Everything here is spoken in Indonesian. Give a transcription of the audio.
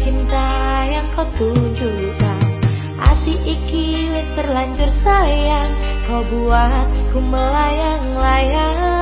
Cinta yang kau tunjukkan. Hati iki terlanjur sayang Kau buat ku melayang-layang.